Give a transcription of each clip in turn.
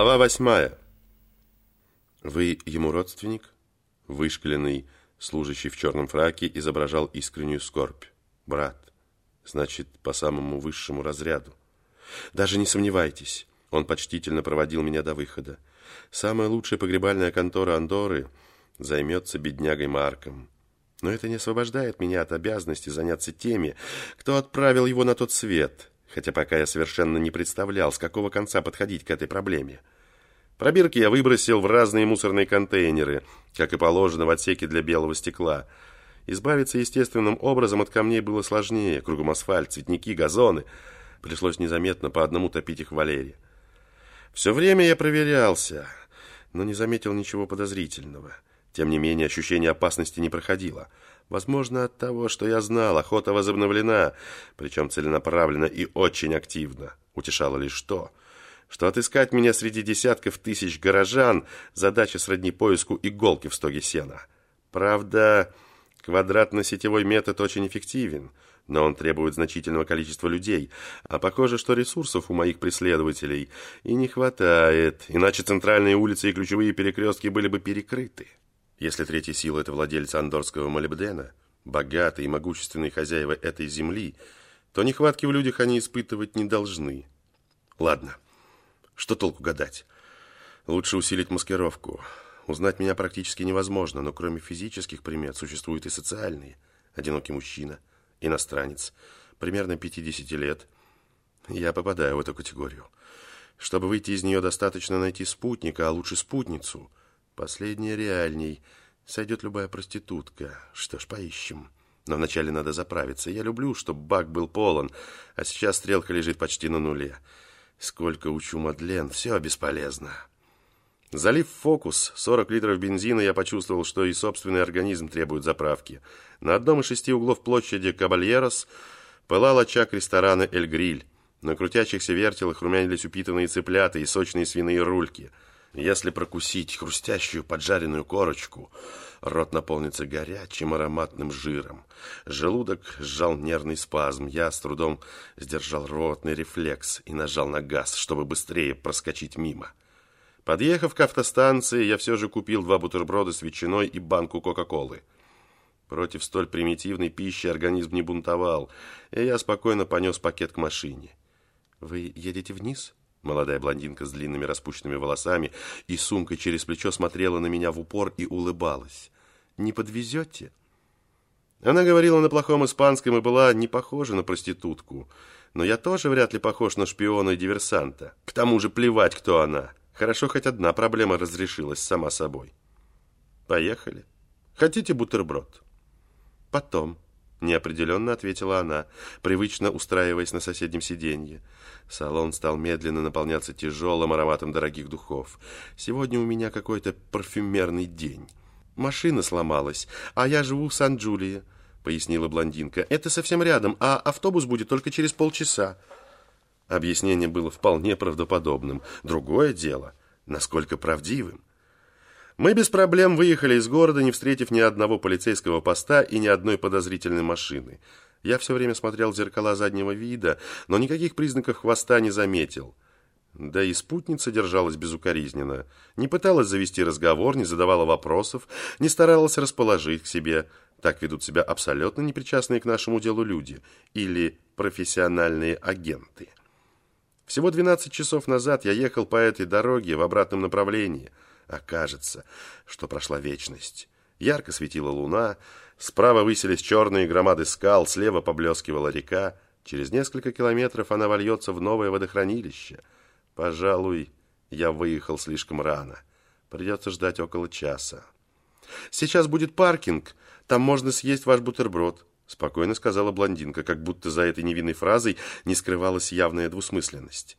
Глава восьмая. Вы ему родственник? Вышкаленный, служащий в черном фраке, изображал искреннюю скорбь. Брат. Значит, по самому высшему разряду. Даже не сомневайтесь. Он почтительно проводил меня до выхода. Самая лучшая погребальная контора Андоры займется беднягой Марком. Но это не освобождает меня от обязанности заняться теми, кто отправил его на тот свет хотя пока я совершенно не представлял, с какого конца подходить к этой проблеме. Пробирки я выбросил в разные мусорные контейнеры, как и положено в отсеке для белого стекла. Избавиться естественным образом от камней было сложнее. Кругом асфальт, цветники, газоны. Пришлось незаметно по одному топить их в Валере. Все время я проверялся, но не заметил ничего подозрительного. Тем не менее, ощущение опасности не проходило – Возможно, от того, что я знал, охота возобновлена, причем целенаправленно и очень активно. Утешало лишь то, что отыскать меня среди десятков тысяч горожан – задача сродни поиску иголки в стоге сена. Правда, квадратно-сетевой метод очень эффективен, но он требует значительного количества людей, а похоже, что ресурсов у моих преследователей и не хватает, иначе центральные улицы и ключевые перекрестки были бы перекрыты. Если третья сила – это владельцы андорского молибдена, богатые и могущественные хозяева этой земли, то нехватки в людях они испытывать не должны. Ладно, что толку гадать? Лучше усилить маскировку. Узнать меня практически невозможно, но кроме физических примет существуют и социальные. Одинокий мужчина, иностранец, примерно 50 лет. Я попадаю в эту категорию. Чтобы выйти из нее, достаточно найти спутника, а лучше спутницу – Последнее реальней. Сойдет любая проститутка. Что ж, поищем. Но вначале надо заправиться. Я люблю, чтобы бак был полон, а сейчас стрелка лежит почти на нуле. Сколько учу Мадлен, все бесполезно. Залив фокус 40 литров бензина, я почувствовал, что и собственный организм требует заправки. На одном из шести углов площади Кабальерос пылал очаг ресторана «Эль Гриль». На крутящихся вертелах румянились упитанные цыплята и сочные свиные рульки – если прокусить хрустящую поджаренную корочку, рот наполнится горячим ароматным жиром. Желудок сжал нервный спазм. Я с трудом сдержал ротный рефлекс и нажал на газ, чтобы быстрее проскочить мимо. Подъехав к автостанции, я все же купил два бутерброда с ветчиной и банку Кока-Колы. Против столь примитивной пищи организм не бунтовал, и я спокойно понес пакет к машине. «Вы едете вниз?» Молодая блондинка с длинными распущенными волосами и сумкой через плечо смотрела на меня в упор и улыбалась. «Не подвезете?» Она говорила на плохом испанском и была не похожа на проститутку. Но я тоже вряд ли похож на шпиона и диверсанта. К тому же плевать, кто она. Хорошо, хоть одна проблема разрешилась сама собой. «Поехали. Хотите бутерброд?» «Потом», Неопределенно ответила она, привычно устраиваясь на соседнем сиденье. Салон стал медленно наполняться тяжелым ароматом дорогих духов. Сегодня у меня какой-то парфюмерный день. Машина сломалась, а я живу в Сан-Джулии, пояснила блондинка. Это совсем рядом, а автобус будет только через полчаса. Объяснение было вполне правдоподобным. Другое дело, насколько правдивым. Мы без проблем выехали из города, не встретив ни одного полицейского поста и ни одной подозрительной машины. Я все время смотрел в зеркала заднего вида, но никаких признаков хвоста не заметил. Да и спутница держалась безукоризненно. Не пыталась завести разговор, не задавала вопросов, не старалась расположить к себе. Так ведут себя абсолютно непричастные к нашему делу люди. Или профессиональные агенты. Всего 12 часов назад я ехал по этой дороге в обратном направлении – Окажется, что прошла вечность. Ярко светила луна, справа высились черные громады скал, слева поблескивала река. Через несколько километров она вольется в новое водохранилище. Пожалуй, я выехал слишком рано. Придется ждать около часа. «Сейчас будет паркинг, там можно съесть ваш бутерброд», спокойно сказала блондинка, как будто за этой невинной фразой не скрывалась явная двусмысленность.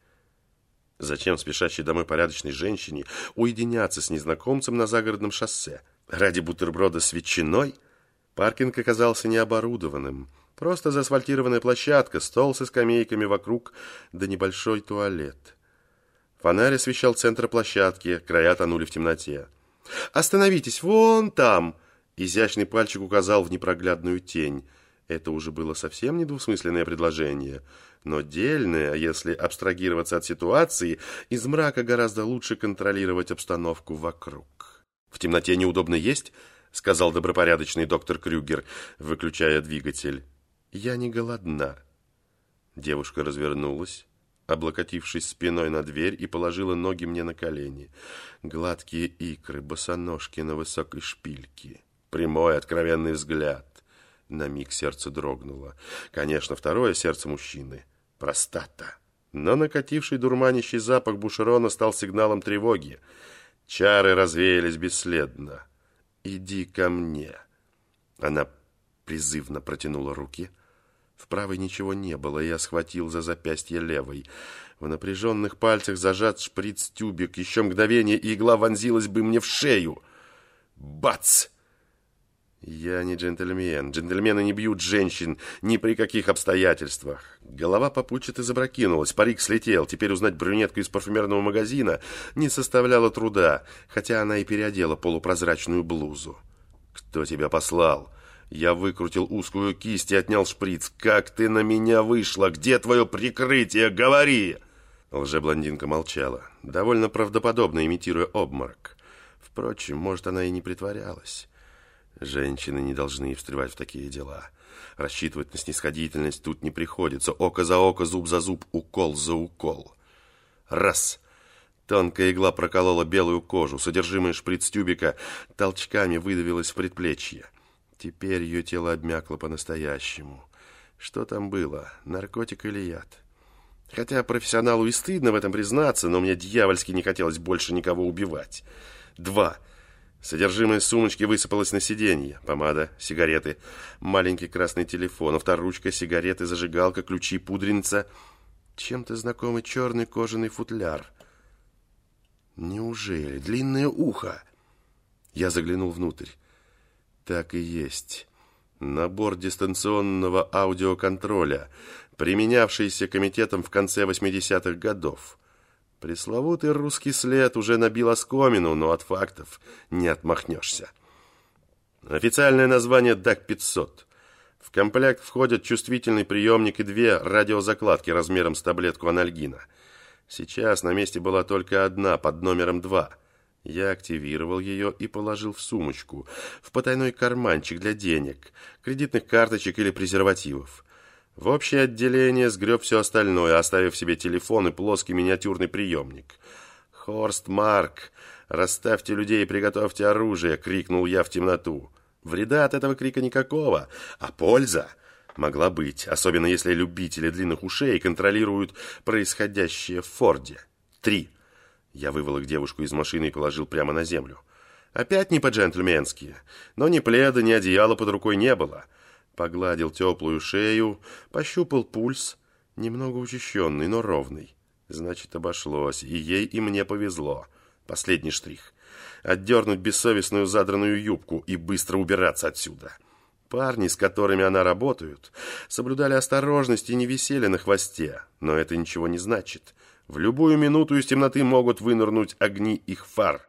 Зачем спешащей домой порядочной женщине уединяться с незнакомцем на загородном шоссе? Ради бутерброда с ветчиной? Паркинг оказался необорудованным. Просто заасфальтированная площадка, стол со скамейками вокруг, да небольшой туалет. Фонарь освещал центр площадки, края тонули в темноте. «Остановитесь, вон там!» Изящный пальчик указал в непроглядную тень. Это уже было совсем не двусмысленное предложение, но дельное, если абстрагироваться от ситуации, из мрака гораздо лучше контролировать обстановку вокруг. «В темноте неудобно есть?» — сказал добропорядочный доктор Крюгер, выключая двигатель. «Я не голодна». Девушка развернулась, облокотившись спиной на дверь и положила ноги мне на колени. Гладкие икры, босоножки на высокой шпильке. Прямой, откровенный взгляд. На миг сердце дрогнуло. Конечно, второе сердце мужчины. Простата. Но накативший дурманящий запах бушерона стал сигналом тревоги. Чары развеялись бесследно. «Иди ко мне». Она призывно протянула руки. В правой ничего не было, я схватил за запястье левой. В напряженных пальцах зажат шприц-тюбик. Еще мгновение, и игла вонзилась бы мне в шею. Бац! Я не джентльмен. Джентльмены не бьют женщин ни при каких обстоятельствах. Голова попутчато запрокинулась, парик слетел. Теперь узнать брюнетку из парфюмерного магазина не составляло труда, хотя она и переодела полупрозрачную блузу. «Кто тебя послал?» Я выкрутил узкую кисть и отнял шприц. «Как ты на меня вышла? Где твое прикрытие? Говори!» Лже-блондинка молчала, довольно правдоподобно имитируя обморок. Впрочем, может, она и не притворялась. Женщины не должны встревать в такие дела. Рассчитывать на снисходительность тут не приходится. Око за око, зуб за зуб, укол за укол. Раз. Тонкая игла проколола белую кожу. Содержимое шприц-тюбика толчками выдавилось в предплечье. Теперь ее тело обмякло по-настоящему. Что там было, наркотик или яд? Хотя профессионалу и стыдно в этом признаться, но мне дьявольски не хотелось больше никого убивать. Два. Содержимое сумочки высыпалось на сиденье. Помада, сигареты, маленький красный телефон, авторучка, сигареты, зажигалка, ключи, пудреница. Чем-то знакомый черный кожаный футляр. Неужели? Длинное ухо. Я заглянул внутрь. Так и есть. Набор дистанционного аудиоконтроля, применявшийся комитетом в конце 80-х годов. Пресловутый русский след уже набил оскомину, но от фактов не отмахнешься. Официальное название ДАК-500. В комплект входят чувствительный приемник и две радиозакладки размером с таблетку анальгина. Сейчас на месте была только одна, под номером два. Я активировал ее и положил в сумочку, в потайной карманчик для денег, кредитных карточек или презервативов. В общее отделение сгреб все остальное, оставив себе телефон и плоский миниатюрный приемник. «Хорст Марк, расставьте людей и приготовьте оружие!» — крикнул я в темноту. Вреда от этого крика никакого, а польза могла быть, особенно если любители длинных ушей контролируют происходящее в Форде. Три. Я выволок девушку из машины и положил прямо на землю. Опять не по-джентльменски, но ни пледа, ни одеяла под рукой не было — Погладил теплую шею, пощупал пульс, немного учащенный, но ровный. Значит, обошлось, и ей, и мне повезло. Последний штрих. Отдернуть бессовестную задранную юбку и быстро убираться отсюда. Парни, с которыми она работает, соблюдали осторожность и не висели на хвосте. Но это ничего не значит. В любую минуту из темноты могут вынырнуть огни их фар.